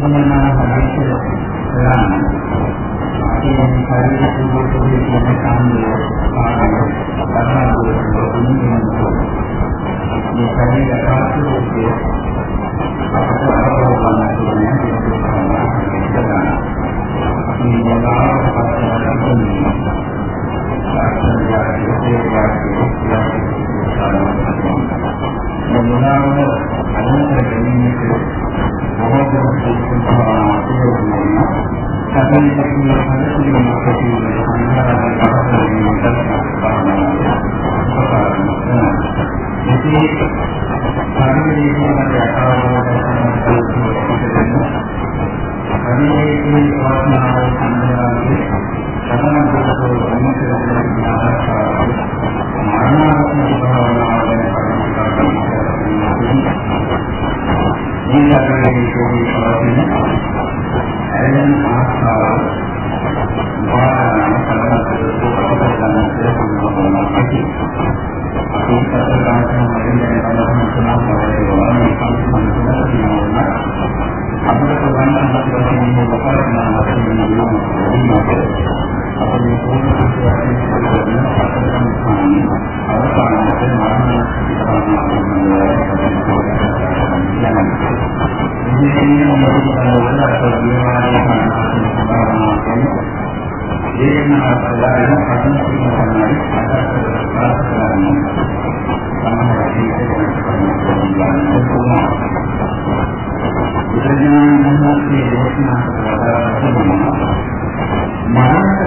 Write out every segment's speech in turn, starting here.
ඉන්නවා හදිස්සිය කරන්නේ. ඒ මේ ලක්ෂණයේ පවතින ඇලෙන ආස්තාව මරණයට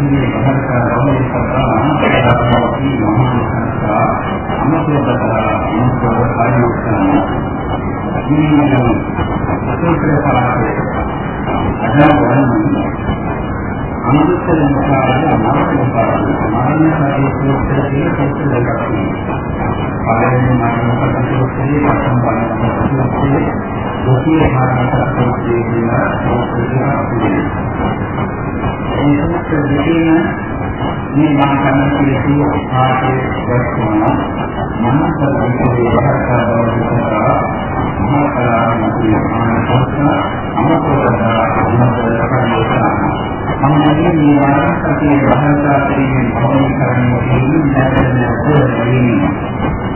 පරිච්ඡේදයේ භාරකා රෝහේ සත්‍යා අනාගතී මහා සංස්කා අමතකදා අමතක ආයෝක්ෂණ ජීවන සූත්‍ර පරාසේ අදාවන්නේ අනුත්තර මුඛාවල නරක මුඛාවල මරණ සාධි සූත්‍රයේ සූත්‍ර දෙකක් තියෙනවා. පළවෙනි මරණ සාධි සූත්‍රයේ පස්වන මරණ සූත්‍රයේ දෙකේ මරණ සාධි සූත්‍රයේ කියන සූත්‍ර දෙකක් මේ සූත්‍ර දෙකේම මේ මා කරන පිළිතුරු ආදී දක්වන මනස විද්‍යාවේ වහකා බව විතරා මහා කලාවේ ආනන්දස්ස අමතකදා අමතකදා අමනදී මේ වාරකයේ වහකා කිරීමේ භවනීකරණය දෙන්නේ නැත්නම් කොහොමද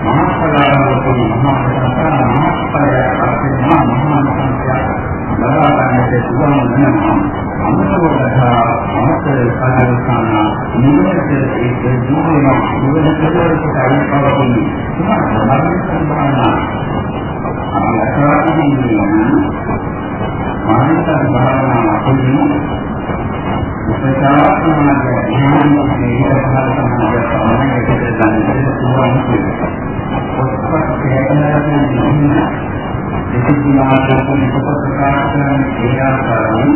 මහා කලාවේ මහා සංස්කාර මහා පරය මහා මහා සංස්කාර ලබා ගන්නට පුළුවන් වෙනවා අමතකදා අමතක කාර්යසාන නිවනට ඒක දුරම නිවන කෙරෙහිට අයිපවතින මරණ සම්භාවනා අමතකදී මානසික භාවනා අපින් උපචාරාත්මක ඥානයේ ඉස්සරහට සමාජය සමාජයට දැනෙන්න පුළුවන්. ඔස්පත් කියනවා විසිමාතුන් කොට ප්‍රකාශ කරන ඒ ආකාරයෙන්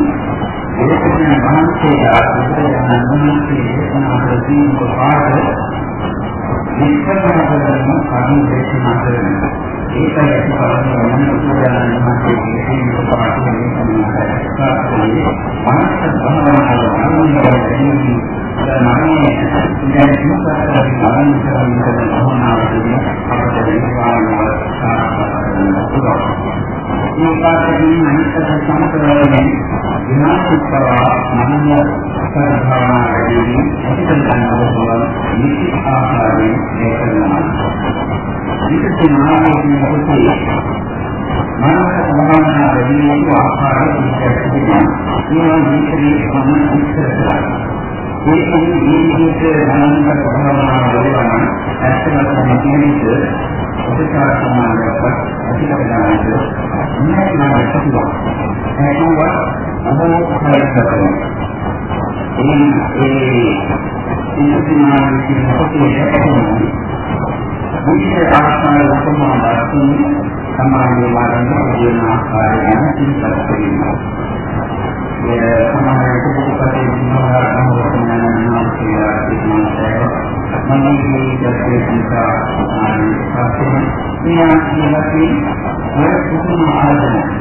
ඒකෙන් මහන්සියලා බුදුරජාණන් වහන්සේ දේශනා කරන පාඩ විස්තරන කරන කර්ම දේශනා කරන ඒකයි අපි බලන්නේ යන බුදුරජාණන් වහන්සේ දේශනා පාඩ දේශනා කරන්නේ මනස භවනාව අනුමතයෙන් නරණය දැන් ඉස්සරහින් නරණය කරන භවනාවදී අපට විශ්වාසය සාර්ථක කරගන්න මේ කාර්යයෙන් අනිත්‍ය සම්පූර්ණයෙන් විනාශිතවා මනෝ සර්වභාවනා වැඩි අසිතන ගන්නවල නිසි ආකාරයෙන් ඒකනවා. විකෘති මාර්ගයේ මොකද මානසික සමාධිය වැඩි වූ ආකාරයෙන් ඉස්සරහට මේ නිසි සම්මත ඉස්සරහට ඒකෙන් ජීවිතයේ ධනන්ත භවනා වලවන ඇත්තම තමයි උපචාර සමානයක් අතිකරණයට නැත්නම් සතුටක් ඒකව අහන කරකවන ඒ ඒ ඉන්දියානු කියන පොතේ විශේෂ ආකාර උපමාවකින් සමාජයේ මාර්ගය කියන ආකාරය ගැන සිතක් කරනවා ඒ සමාජයේ කුපුපතේ දිනවල අනුවතන කියලා කියනවා මනෝමය දැක්කේ නිසා ආකාරයෙන් මෙයා කියලාදී ඔය කුතුම ආරම්භ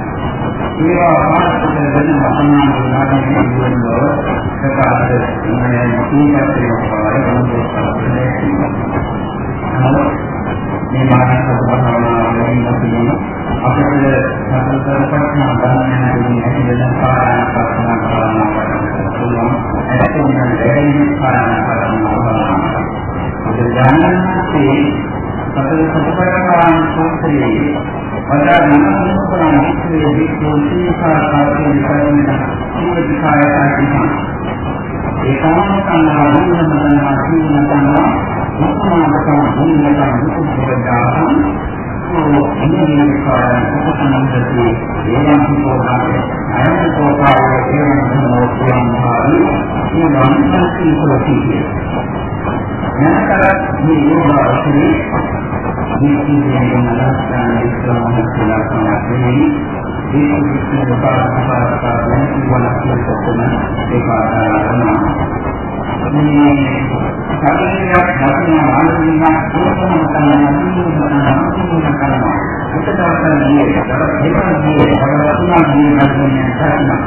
ඒවා මාර්ගයෙන් වෙන මතනාන උදාහරණයක් කියනවා ප්‍රකාශ ඉන්නේ කීපයක් පාරේ වුණේ මේ මානසික භාවනාව වලින් අපි අපිට සතරතර ප්‍රශ්න ගන්න ඇති වෙන කාරණා ප්‍රශ්න කරනවා. පුළුවන් ඇත්තම දෙකෙන් කාරණා කරනවා බුදුදානන්සේ සතර සතරපාරායන සූත්‍රයේ වඩා නමස්කාරණ විශ්වයේ විශ්වෝසී කාර්යයේ විකරණ සීලකායයන් ඒකාන්ත සංඝාධර්ම මතනා සීලමතනා මුක්ඛමාදකම් භූමිකම් මුක්ඛබදාහං ඉන්දියන් කාරණ උපසම්පදති ඒවං කෝදාය අයං කෝදාය ඒවං මොක්ඛයන් හාරි මේ වන්සී ප්‍රතිපේ නැතරත් මේ යෝගාවචරේ මේ කියන්නේ නලස්ථාන විස්වාමන කියලා කියනවා මේ විස්තර පාරාපාරා වෙන වලක් කොටන ඒක ආරම්භ මේ සාධනයක් දකින ආනන්දිනා කොහොමද තමයි කරනවා උත්තරාර්ථයේ දරදෙකේ භගවතුනා ජීවිතයෙන් කරනවා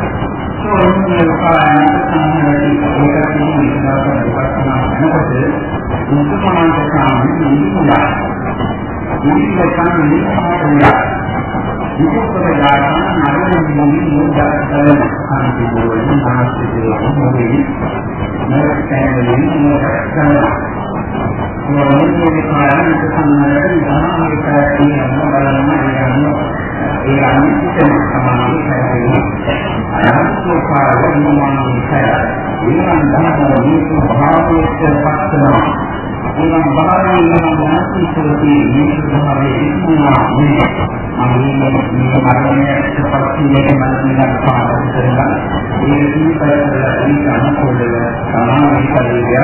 සෝන්නේ උපායන සම්මරටි ඒකකින් විස්තරව විපස්සනා කරනකොට මුතුමාන්ත සාමි නිමුලා නිමුලා සාමි නිමුලා විකල්පක දාන නරම මොනි මොදාසල අන්තිමෝලි මාස්තිදේ මොනි නරකයන්වලින් මොකක්ද මොනි කාරණා සම්මරණ ධර්මයේ කියන බලන්න යන ඒ අනිත්‍යම සමානයි කරන්නේ අනාත්ම කාරණාවන් කය ඊළඟ ධර්ම නීති භාවයේ පස්සනවා එනම් බාහිර ඥානී සෝතී මේ ස්වභාවයේ ඉක්මවා මේ අනිමේ මේ මරණයට පස්සේ මනසෙන් පාඩම් කරලා ඒ දීපයලා ඒක අනුකූලව සමාන ශරීරය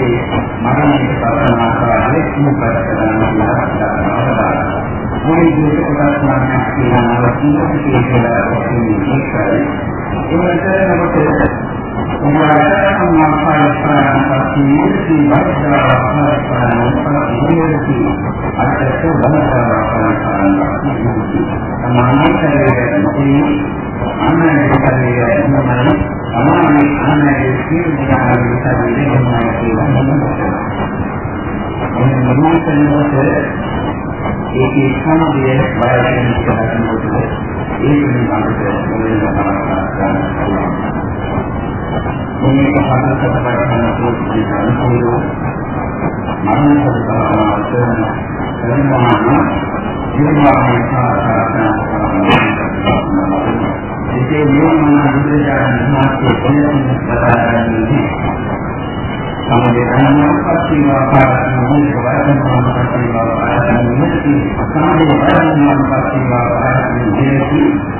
ඒ මරණයට පස්සන ආකාරයේ මුපත් කරනවා කියලා මොයි දුක කොටස් මානක් කියනවා. කීකේ කියලා කියන්නේ ඒකයි ඒ වෙනතනකොට උපාදාන මාර්ගය පස්සේ බද්ධාවාසනාවන්ති අත්‍යත බලපාරාපාරාපාරාපාරා සමානතරයේ මේ අන්නයේ කරේ අමානි අන්නයේ සියලු දාන විතරේ මොනවද කියලා මේ මොනවද ඒකේ සම්බන්ධය බයයෙන් කරනකොට ඒක නිකම්ට මොනවා කරන්න මේක හදකට බලන්න ඕනේ අනුකූලව මරණ සත්‍යතාවට වෙනවා ජීවමාන සාකච්ඡා ඒකේ නියමන විද්‍යාඥයන් මාත්‍ය කෙනෙක් බලාගන්නේ සමදේ ධර්මපත්තිවා පාරමිත වරදන්වාම පත්තිවා පාරමිත සමදේ ධර්මවාම පත්තිවා පාරමිත අතිපාරෝෂිකා අනත්ත සති පටිපටිකා රෝති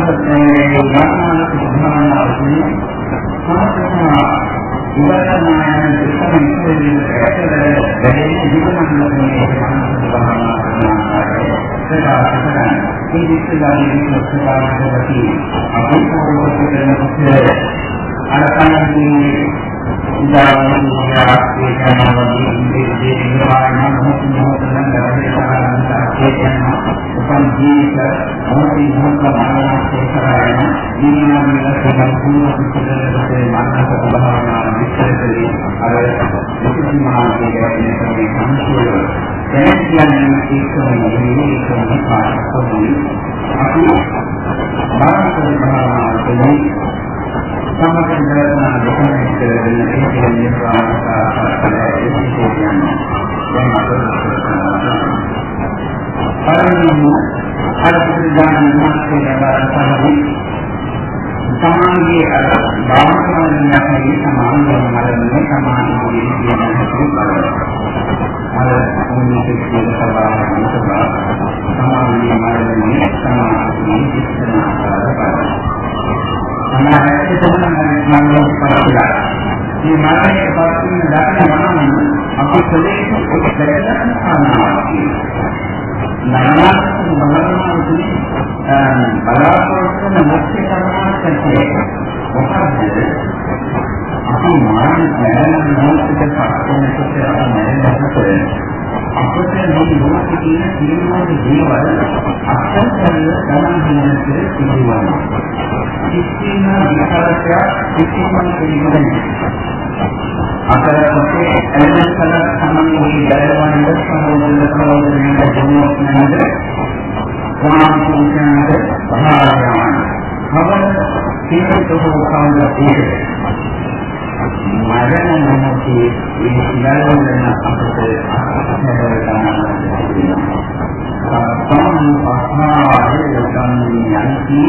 අදස්සමස්සාය මේ දේශනාවේ නැසති මේ මානසික සමානාව නිමාකාරයෙන් කරනවා ඇත්තටම මේ කියනවා මේ මොකක්ද කියනවා ඇත්තටම සාධන භාවනා කරනවා එනිසා අපි සංගතයේ ඥාන සිද්ධාන්තයේ සාධනා ඉවරනායන දෙකෙන් ඇත්තට වැඩි ජීවනයේ භාවනා කරනවා ඒ විශ්වාසයෙන් ප්‍රකාශකවති අපි පොරොත්තු කරන අරකන්නේ උදාහරණයක් කියනවාදී ඉන්දිය නිර්මාණ මොහොත මොහොත නම් දැරේ සාකච්ඡා කරනවා උපන් ජීවිත මොහොතින් මොහොත මානසික කරගෙන ජීවනයේ සම්පූර්ණ පිටකලේ මානසික භාවනා විස්තරේ අර විශේෂ මහානගේ ගැටේ සම්පූර්ණ දැන් කියන්නේ ඒකම නෙවෙයි ඒකම මාර්ගය දාරසහවි සමානයේ අර භාවනාවේ සමාන මරණය සමානයේ කියන හැටි බලන්න. අර මොනිට කියන සබාවන සබා සමානයේ මරණය සමානයේ ඉස්සනා කරලා සමානයේ සමානයේ මරණය පරිලා මේ මරණය පස්සේ දකින මනම අපි කලේ ඔක දැකලා ආනාපානයි නරනාත්මක බලනවාදී බලාපොරොත්තු වෙන මුක්ති කරනාකතිය මොකද අපි මාන මරණ මොහොතේ පස්සෙනකොට අපි මරණයට අපිට මේ මොහොතේ තියෙන සියලුම දේවල් අත්‍යන්තයෙන් ගණන් ගන්නට සිදුවනවා. කිසිම විකාරයක් කිසිම කෙනෙකුට අතරපොතේ එල්ලස් කල සමන්ගේ දයවන්ද සමෝදල සමෝදලෙන් දෙන්නොත් නේද වාමසුන්කනද භාරයන් හවන තීරතෝ කවුද ඒක මරණ මොහොතේ මේ සියල්ලම අපට සම්පන්න පස්මාවේ යොදන්නේ යන්ති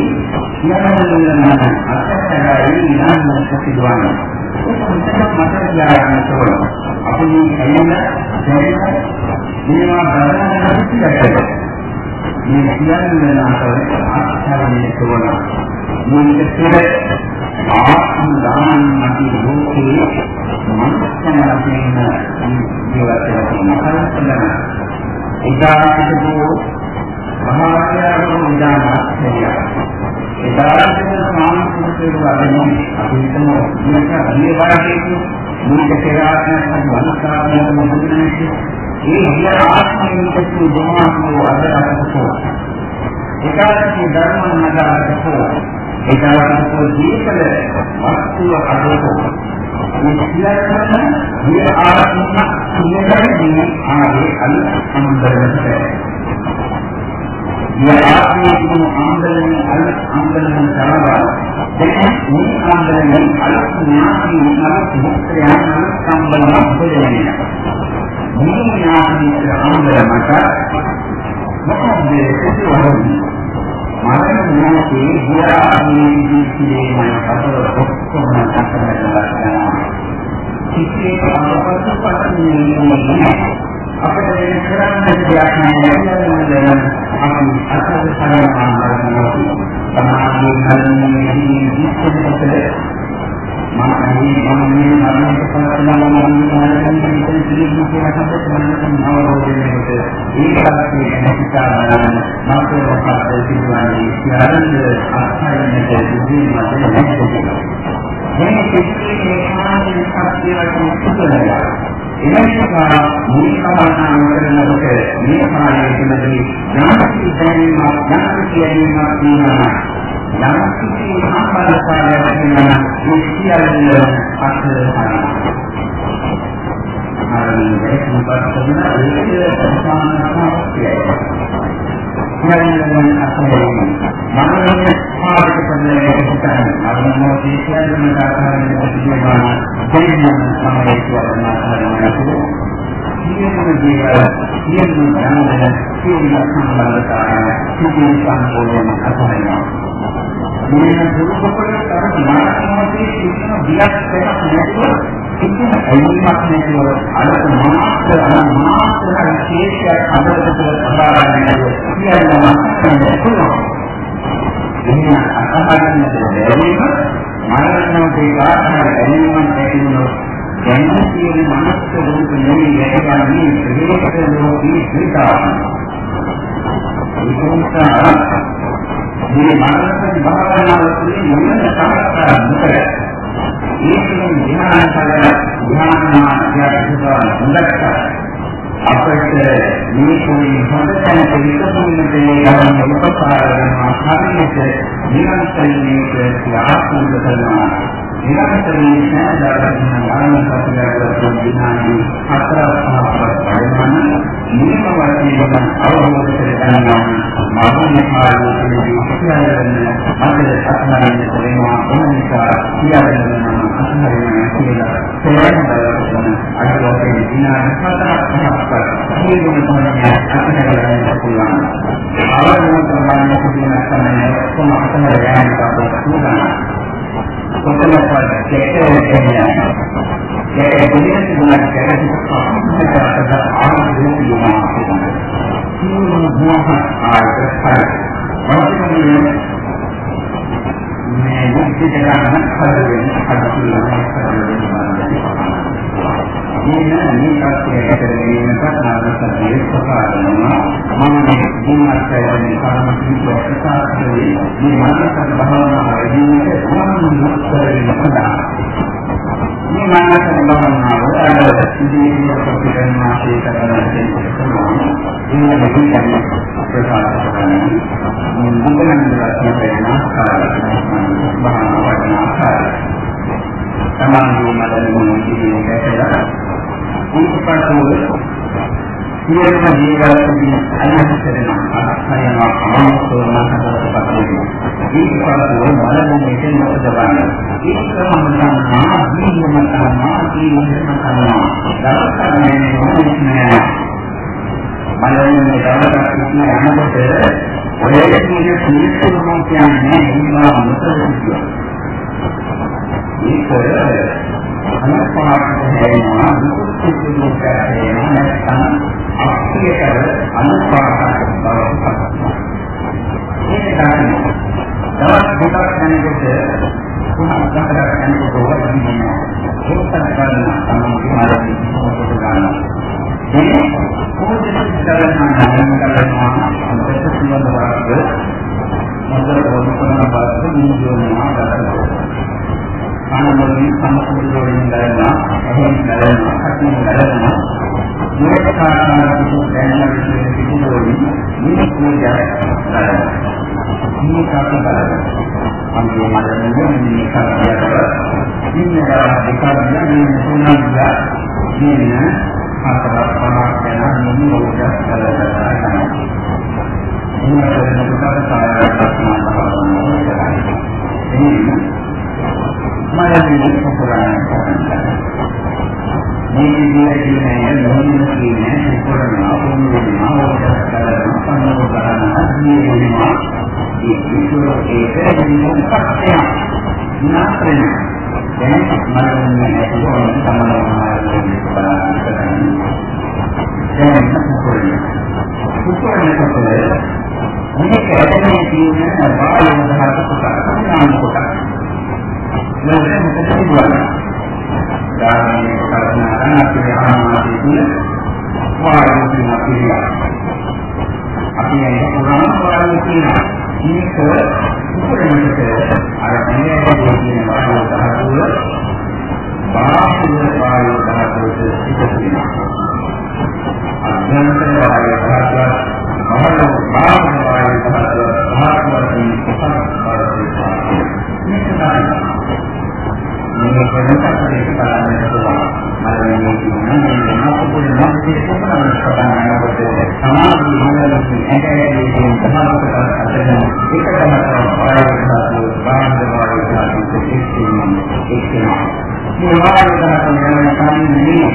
සියල්ලම අත්හැරයි යන්න සිදුවන්නේ මට කියන්න ඕන. අපි මේ ඇලෙන දැනෙන මේවා බලන්න පිටියට. මේ කියන්නේ අතර ආස්තරණය කරන මේක තුළ ආත්ම දානන්ති ලෝකේ මනසන ලැබෙන ජීවිතයක් නතරන. ඉදාසිතෝ මහායාරෝ නිදානස්ය එදාටම සාමිකුසේව වදිනේ අපි හිතමු මේක අනිය වාරයේදී මේක කෙරාගෙන වන්කාරයෙන් මොහොතේ ඒ හිය ආත්මයෙන් කිසි දෙමාකෝ අදරකෝ ඒකාන්තී ධර්ම නගරකෝ ඒකාන්තෝ ජීවිතල වස්තුව අදෝකෝ මේ සියල්ලම මේ ආත්ම සියල්ලම ආවේ අලුත් සම්බන්ධයක් මේ ආත්මයේ තිබුණු ආන්දලනේ අලුත් ආන්දලනේ තරවා දැන් මේ ආන්දලනේ අලුත් ඥාති අලුත් මුක්තයන් අලුත් සම්බන්ධයක් හොයන්නේ මේ ඥාති ආන්දලමට මොකද සිදුවන්නේ? මරණ මොහොතේ හියාමේ ජීවිතයේ මන කතර ඔක්කොම අතහැරලා යනවා කිසිේ අපසු පස්සේ අපිට වෙන කරන්න දෙයක් නැහැ. අපි අසල සරණාමාරනවා සමාධිය කල්මේදී විශ්වවිද්‍යාලයේ එනිසා මේ කතාව කරනකොට මේ කාලයේ තුලදී ඥාති දැනීමක් ඥාති කියනීමක් තියෙනවා. ඥාති සම්පන්නතාවය වෙනවා මේ සියල්ල අත්දැකීම. හරි ඒක මොකක්ද කියන්නේ ඒක සම්මානතාවය. සියල්ලම අත්හැරීම. මනෝමය පාඩක පදයේ හිතන අරමුණෝ සියල්ලම ආකාරයෙන් ප්‍රතිජීවන දෙන්න තමයි කියන ආකාරයෙන් සියලුම දේවල් සියලුම ඥානය සියලුම සම්බන්ධතාවය සියලුම සම්පූර්ණ අත්හැරීම. මේ දුරුකොට තර මානසික සිස්ටම දියක් දෙකක් නැතුව කිසිම ඇලීමක් නැතුව අර මාත්‍ර අර මාත්‍ර විශේෂයක් අදට තුළ සබාරන්නේ නැතුව කියනවා නැහැ පුළුවන්. එන්න අසහනන්න බැරිම මරණයට ඒකාකාර ඇලීමක් ඇතිවෙනවා. දැන් කියන මනස රූප නෙමෙයි වැඩගන්නේ ප්‍රේත ලෝකී පිටාව. ඒකෝසා මේ මනස භාවනාව තුළින් මොන සාර්ථක නොකර ඒකෙන් ධ්‍යාන කල ධ්‍යාන මාර්ගය හොඳට අපට මේ කුණි හොඳටම පිළිතුරුන්නට යන උපකාර වෙනවා හරියට නිරන්තරයෙන් මේක ආත්මික කරනවා. නිරන්තරයෙන් සෑදාගෙන ආනන්ද සත්‍යයට දිනානි හතර පහක් පරිමාණ මේක වශයෙන් අවබෝධ කරගන්නවා. මානසික කාර්යයේ සියල්ලම මතක අත්හරින්න වෙනවා ඒ නිසා සියල්ලම අත්හරින්න කියලා තේරෙන බලන්න අනිවාර්යයෙන් දිනානි හතරක් පහක් සියලුම තමයි අත්හරින්න පුළුවන් අවබෝධ කරගන්න පුළුවන් තමයි කොහොම අත්හරින්න පුළුවන් කොතනකවත් දෙකේ කියන්නේ ඒක දෙවියන් ගුණයක් කරලා ආනන්දයෙන් යනවා ප්‍රකාශයේ මේ මානසික භාවනාව වැඩිමට සම්මුඛ කරගෙන සදා මේ මානසික භාවනාව අර ඉදිරියට පිටන මාසේ කරන දෙයක් තමයි මේ දෙකම ප්‍රකාශ කරන්නේ මුලින්ම රැස්වෙන ආකාරය භාවනාව වඩන ආකාරය සමාධිය මඩල මොනිටියේ දැකලා ඊට පස්සේ සියලුම ජීවිතයේදී අයහපත් කරන අත්හයන අමතෝන හදවතපත් වෙනවා. ඒක පරිදි බලන්නේ මොකද බලන්නේ. ඒක සම්බන්ධනා ජීවම කරනවා ජීවම කරනවා. දවසන්නේ මොන්නේ බලන්නේ දවසක් ඉන්න යනකොට ඔය කියන සියලුම කියන්නේ ඉන්නවා මොකද ඒක අනපහාට හැරෙනවා දුක් දුක් කරේනවා නැත්නම් අප්‍රියකර අනුපාතක බව ඒක තමයි දවස් දෙකක් යනකොට පුහා ගහකට යනකොට වදිනවා ඒකත් ගන්න තමයි මාර්ගය මොකද ගන්නවා මේ පොඩි කරනවා නම් කරනවා අපිට සියල්ල වරද්ද මොකද වදිනවා බාස්ස නියෝනවා ගන්නවා අනුමෝදන් සම්පූර්ණ වෙනවා එහෙම කරනවා අකින් කරනවා මේක කාරණාවක් දැනගන්න කියන පිටුවලින් මේ පූජා කරනවා. මේ කාර්ය බලන්න. අන්තිම මඩන්නේ මේ කාර්යය කරලා ඉන්නවා දෙකක් මේ තුනක් කියන හතරක් පහක් යන මොනෝජා කරලා මේ කරන කොට සායයක් කරනවා. මනසේ පුරාණ කරනවා. මේ විදිහට කියන්නේ නොනිම කියන්නේ උපරණ අපෝමන ආවෝදස් කරන පන්නෝ කරන අධ්‍යය වෙනවා ඒ විසුර ඒක නිමුක්තය නාත්‍රණ දැන් මරණය ඇතුළේ තමයි මාර්ගයේ බලන්න කරන්නේ දැන් උපරණ උපරණ කොට මේක ඇතුලේ තියෙන බාහිර ධාතු කොට නාම කොට නේද මොකද කියන්නේ ධාර්මයේ කල්පනා කරන අපේ ආනාපානයේ තුල වායුව තියෙනවා. අපි මේ පුරාණ වායුව තියෙනවා. මේක උපරිමයට දෙකකින් එක්කෙනා. මේ වායු ධාතු යන කන්නේ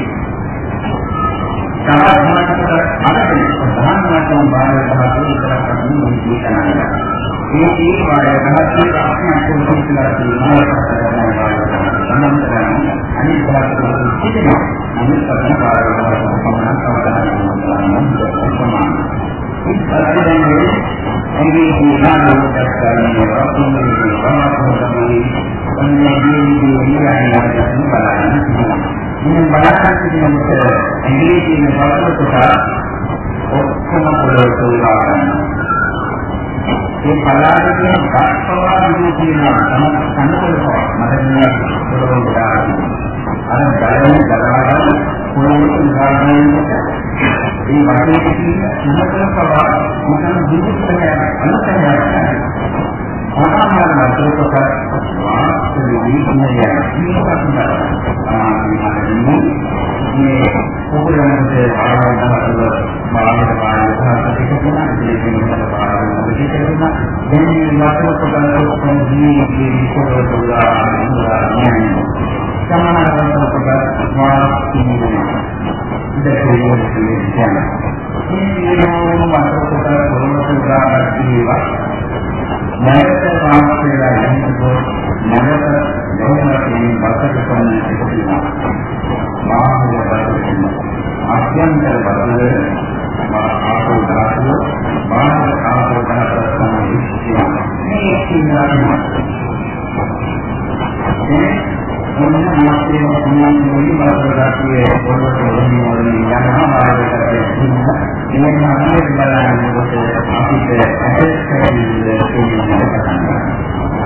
සමාධියට අරගෙන ප්‍රධාන වශයෙන් බාහිර ධාතු විතරක් අදින්න කියනවා. මේ ඒ වායු ධාතු ආත්මයක් කොහොමද කියලා සම්බන්ධයෙන් අනිත් කාරණා පිළිගන්න. එන්නේ නාමයක් කරන්නේ රත්නයේ වාමකෝදමේ අන්නේදී විහාරයන් බලන්න. මේ බලන්න කියනකොට ඉංග්‍රීසියෙන් බලනකොට ඔක්කොම පොළොවට උලා ගන්නවා. ඒ පලාරේ තියෙන ගස්පවා විදිහේ තියෙනවා තමයි කනකොලපවා මට මේ පොළොව ගාන අර ගලන ගලාගෙන පොළොවට උදාගෙන මේ වටේ තියෙන කනකොලපවා මොකද විදිහට යන අනුසය ආහාර මතකක වාස්තු විඥානය මේ පොකුරමතේ ආරම්භවල මානව පාලනය තිබුණා ඉතින් මේකට පාලනය තිබුණා දැන් මේ මතකක ගන්න ජීවිතේ පොරොතුලා නෑ සමානව කොට වාස්තු විඥානය දෙකේ කියන්නේ මේ මොනවද මොනවද බලපෑතියේ පොළොවට වලින් වලින් යනවා මාර්ගයට ඉන්න මේ මාර්ගය බලනකොට අපිට ඇටස් කරන්නේ කියන්නේ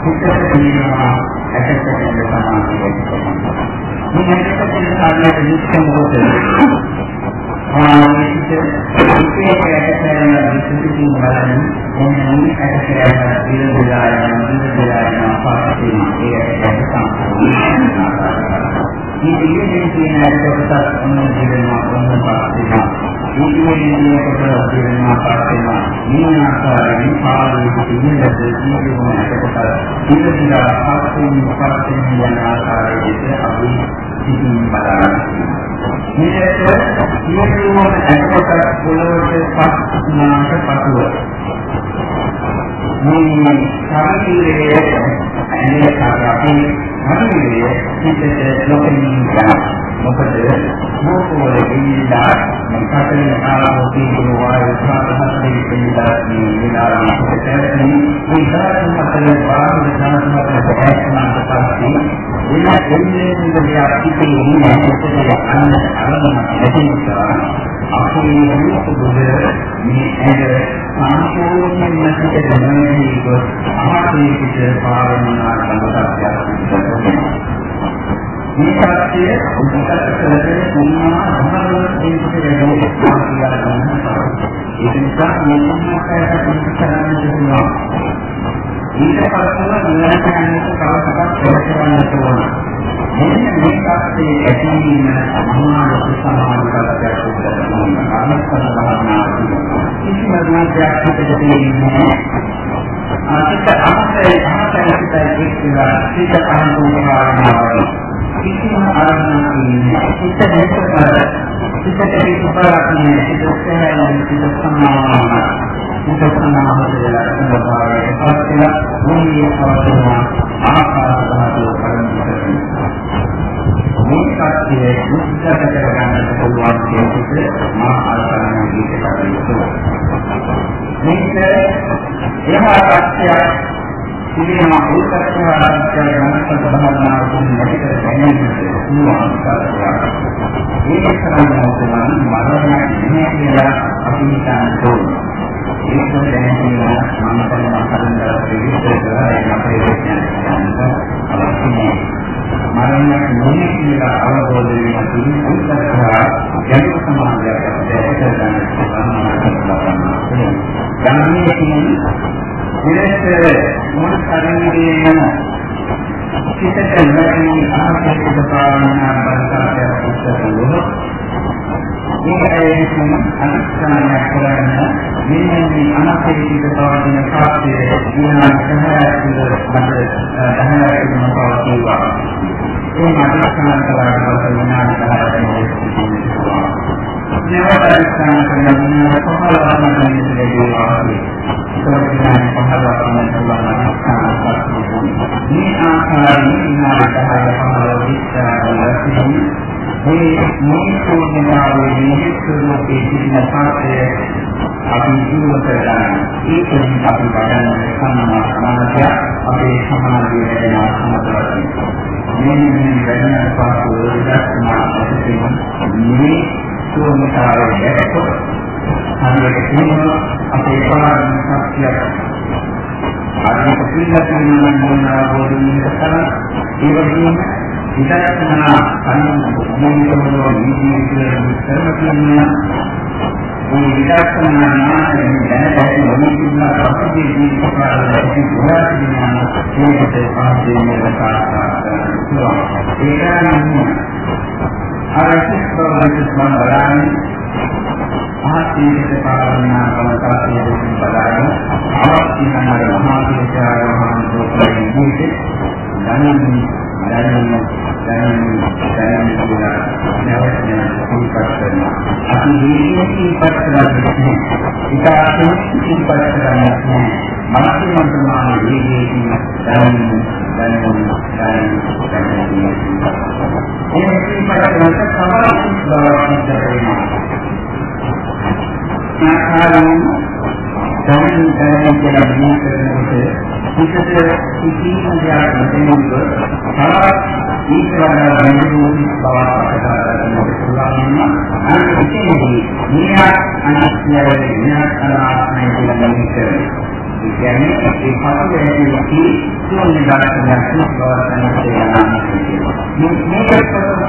හිතට තියෙනවා ඇටස් කරන සමාධිය මේ ඇටස් කරන සාධනයට නිස්සම කොට ආනිච්ච විශේෂ ඇටසැරෙන විසුද්ධිය බලන්න මොන මේ කියන කොටස මොන ජීවනවා මොන පාඩේනවා මේ ඉන්නේ කොටස ජීවනවා පාඩේනවා මේ ආකාරයෙන් පාඩේ ඉන්නද ජීවනවා කොටස ඉන්දියා පාඩේ පාඩේ යන ආකාරයට අපි සිහින් බලන්න මේකට සියලුම ඇටකොට පොළොවට පස් නාට පසුව මේ ශරීරයේ ඇලෙක අපි ශරීරයේ සිිතට ලොකෙනින් ගන්න මොකද? මොකෝල ඉඳලා මකතේ ආරෝපී වායු සාධනයේ ඉඳලා මේ විලාසී තැරෙන මේ ධාතු මතල වායු ධාතු මතල ඇස්නාට පස්සේ එන එන්නේ ඉඳලා අපිට ඉන්නේ සිිතේ අන්න අරමුණ නැති නිසා අපේ මේක දුර මේ ඇද සම්පූර්ණයෙන්ම සිිතේ දැනෙන්නේ කොහොමද අහසේ පිට පාරමිනා සම්පතක් මේ සත්‍ය උපසත් කරගෙන තුන්මා ධර්මවල දේශක වෙනවා කියලා ගන්නවා. ඒක නිසා මේ සම්මාසයට පිළිපදන්න දෙනවා. ඊට පස්සේ නිවන කියන්නේ කවදාවත් කරකවන්න ඕන. මෙන්න මේ සත්‍යයේ ඇතිවීම අමාරු සමානකයක් උදෙසා අනිත්‍ය භාවනාව කිසිම මාර්ගයක් පිටට දෙන්නේ නැහැ. අනිත් අමතේ අමතේ පිටේ කියලා සිත අනුභවනවා. කිසිම ආරම්භයක් නෑ. සිත දෙකවල සිත දෙකවලක් නෑ. සිත සෑහෙන සිත සමානයි. සිත සමානවදලා සම්බාරයේ පස්සේ මොනිය පවතින ආකාර ධාතුව පරිණතයි. මේ සත්‍යයේ මුද්දක කරගන්න පුළුවන් කියන මා ආකාරයෙන් දීකටයි. මේක එහා සත්‍යයක් ඉතිරිම උත්තරය ආරම්භය ගමන සම්බන්ධනාවකින් වැඩිකර ගැනීමට පුළුවන් කාර්යයක්. ඒක කරන්නේ තමයි මරණයක් නෙමෙයි කියලා අපි හිතන්නේ. ඒක දැනෙනවා මම කරන කරන විවිධ කරලා අපේ විද්‍යාවට අවශ්‍යයි. මරණයක් නෙමෙයි කියලා අවබෝධ වීම තුළින් උත්තරය යන සමාජයක් අපිට දැක ගන්න පුළුවන්. ගාමී කියන්නේ විරේත මොන ශරීරයේම සිතට නැති ආකාරයක පාවනා බලකාරය උත්සවවල ඒකයෙන් අනුස්ථානය කරන මෙන්න මේ අනාපේක්ෂිත පවතින කාර්යය විනා සහායකුල මත දහනකින් පවතිවා ඒ අනුස්ථාන කරලා පස්සේ විනා සහායකුල නැවත අනුස්ථාන කරන විනා පහළවන්න දෙන්නේ සෝතිනාන පහළවක් මේ ආකාරයෙන් විනාඩි 10 15 විස්තරවලින් මේ මේ සෝතිනාවේ මේ ස්වරූපයේ සිටින පාත්‍රය අපි ජීවත් කරගන්න. ඒකෙන් අපි බලන සම්මා සමාධිය අපේ සමාධිය වෙනවා සමතරයි. මේ මේ වෙන පාසු විදර්ශනා අපිට මේ සෝමතාවය දැක්කොත් හරියට කියනවා අපේ පාරම සත්‍යයක්. අනිත් පිළිගන්න නම් මොනවාදෝදින් කරා ඒ වගේම විදර්ශනා අනුමෝදනෝ නිදීකරන කරන මේ විදර්ශනා නාමයෙන් දැනගන්න ඕනේ අපේ ජීවිත කාලයේ ගොඩාක් මේකට පාදේ මේකට ඒකනම් අර කිස්කෝලෙත් මම බලන්නේ මහත්ීකට පාරණා කමකාසිය දෙකින් බලාගෙන අවශ්‍ය කරන මහා විචාර මහන්සෝකයෙන් මුිට දැනෙන්නේ දැනෙන්නේ දැනෙන්නේ දැනෙන්නේ කියලා නැවත සිහිපත් කරනවා. අපි මේ සිහිපත් කරන්නේ ඉතාලි සිහිපත් කරන්නේ මානසික ප්‍රමාණ වේගයෙන් දැනෙන්නේ දැනෙන්නේ දැනෙන්නේ දැනෙන්නේ මේ සිහිපත් කරනකොට සමාජික බවක් දැනෙනවා. ආකාරයෙන් දැනුම් දැනුම් කියලා මෙහෙය කරනකොට හිතට සිටින දෙයක් නැතිවෙන්න තවත් ඊට වඩා ගැඹුරු බවක් අපට ගන්න පුළුවන් වෙනවා. අනිත් මේ අනිත්‍යය විනාශ අනාත්මය කියන එක කියන්නේ ඒ පසුබෑමේදී සියුම් දායකයන් සුවවර්තන කියනවා. මේක තවත් සුවවර්තන කියනවා. මේකත්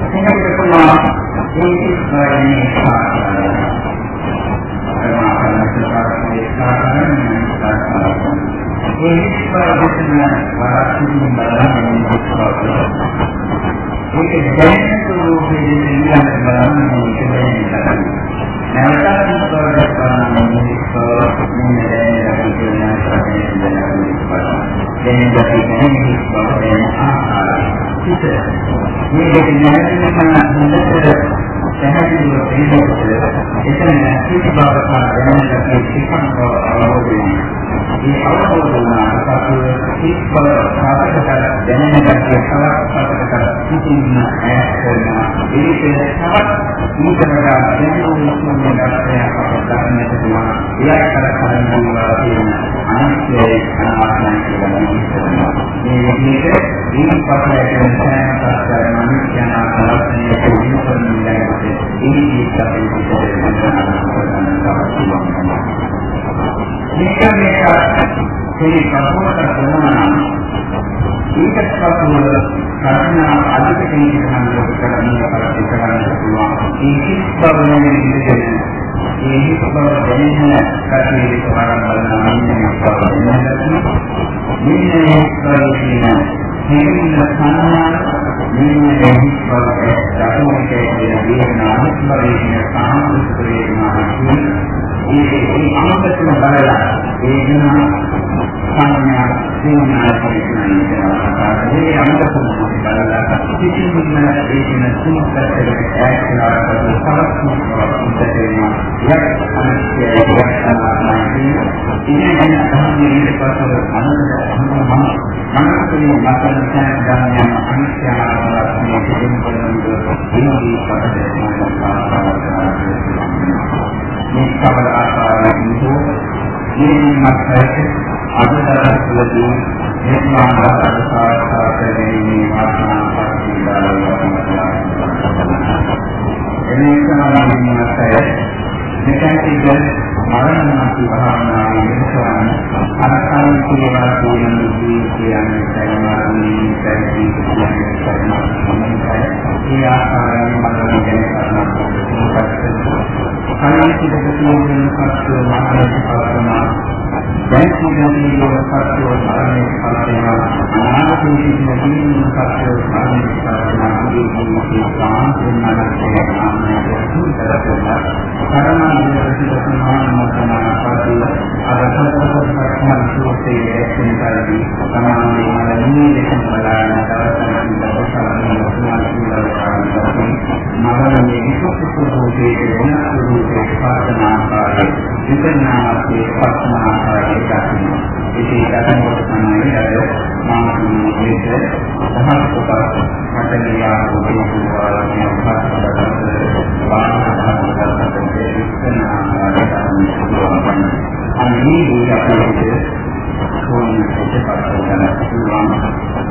යාතනාත්මක මේ ආකාරයෙන් ඉදිරියට ඉන්නේ මානසික පාත්‍යයන් ඔක්කොම අනිත්‍යතාවයට අනාත්මතාවයට බඳ කරනවා. අනිත්‍ය යාමන කියන්නේ කරනවා. මේ මේ කරනකොට සියලුම සංස්කාර දැනෙන්නේ නිරපදීව ලබන අපේ පිටට කරනවා. එහෙම නුවර. එතකොට පුළුවන් මේ ඉස්මරණේ පාඩම. ඒ ඉස්මරණේ වරක්ෂිතින් බලන්න ඒක දැනෙන ස්වරූපයේ ඉන්න බලන්න මේක දැනෙනවා. නැවතත් ඉස්සරහට කරන්නේ මේක මෙන්න දැනෙන කියන සත්‍යයෙන් දැනෙනවා. දැනෙන දෙන්නේ බවයෙන් ආකාරය. පිට මේ දෙක නැතිනම් හොඳට පැහැදිලිව තේරෙන්නේ එතන කිසි බවක් දැනෙන්න කිසිකම් බව අවබෝධ වෙනවා. මේ අවබෝධ වුණාට පස්සේ ඉස්බල සාපේක්ෂව දැනෙන ගැටිය සලකපතකට කිසිම ඈත් කරනවා. ඒක තවත් ඊටමඩා දැනුම් මුස්ලිම් ගැටයක් අපට ගන්නට පුළුවන්. ඒයි කර කරනවා කියන අනිත්‍යය අනාත්මය කියලා කියනවා. මේ විදිහට මේ පස්සේ කියන සෑම ප්‍රශ්නයක්ම අනිත්‍යන ආකාරයෙන් විස්තර නිලයට ඒ විදිහට අපි විස්තර කරනවා. මේක මේක මේ ප්‍රබෝධ කරනවා ඒකත් පසුව කර්ණා අධික කෙනෙක් හඳුනගන්න කරන්නේ කරන්න පුළුවන් ඒ කිස්බවනේ ඉඳගෙන ඒ කිස්බව දැනෙන කටේ වරන් බලනවා මේ කිස්බව දැනෙන මෙන්න ප්‍රයෝජන හේින සංඥා මෙන්න කිස්බව දකුණේ කියන වේදනා අනුස්මරණය සාමෘත වේදනා ඒ අමතකම බලලා ඒ වෙන සංඥා සිනාය පරිණාමය ඒ අමතකම බලලා කිසිම ඒ වෙන සුමුත්තරයකට ඈත්ලා කරලා ඉඳලා යක් අනිත්‍යය වර්තමානයි ඉන්නේ තමයි පස්ව අනන්ත මනසේ මතන සංඥායන් අනිත්‍යතාවය කියන බලන ඉන්නේ පදේ මේ සමල ආකාරයෙන් හෝ මේ මතයේ අදතරතුලදී නිර්මාණ අධිකාරතා කරන්නේ වාසනා පරිදාලවම එනිසා මේ මතයේ මෙතනදී මරණාති භාවනාවේ විස්තරන අරකන් කියලා කියන කියන්නේ සයිමානී පැති කියන්නේ සයිමානී ඒ ආකාරයෙන් මරණ ගැන කරනවා කලින් සිදක තියෙන සත්‍ය මහානක පරමා දැන් සිදුවී යන සත්‍ය මරණය පරමා අනාගතයේ සිදුවන සත්‍ය මරණය පරමා අදීදී සාන්තිනාගේ නාමයේ සුතරකලා කරමානේ සිදුවන මහානක පරමා අරහතක පරමා සෝතේ එක්නිකාදී සමානයේ මරණයේ දෙකම බලන දවසක් ඉඳලා මරණයේ විශේෂ ස්වභාවයේ වෙන ස්වභාවයේ පාදන ආකාරය විතරනාමයේ පාදන ආකාරය දක්වනවා. ඉතින් දකිනකොට තමයි අර මානසික විදිහට සහල් කොට මතලියා උදේ වූවා කියන පාඩකට වාහනකට විස්තර